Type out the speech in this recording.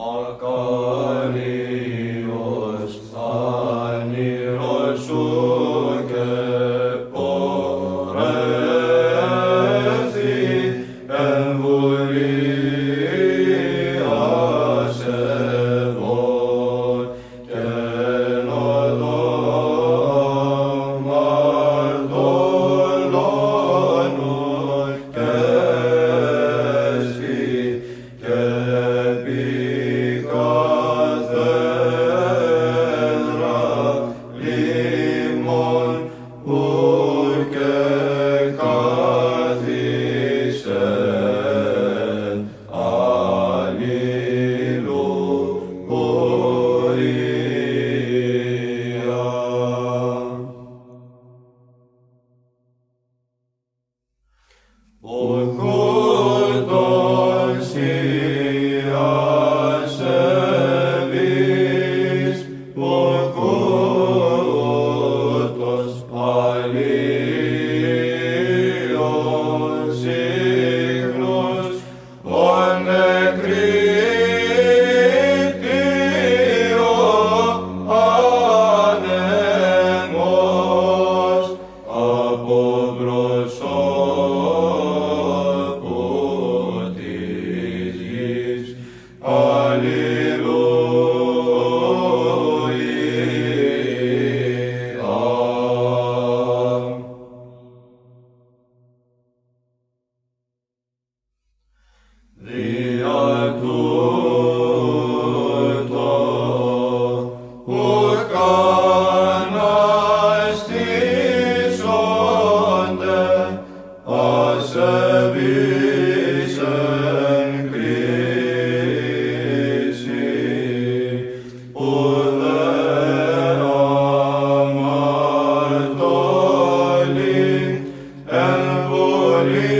Malka Lord. Hallelujah.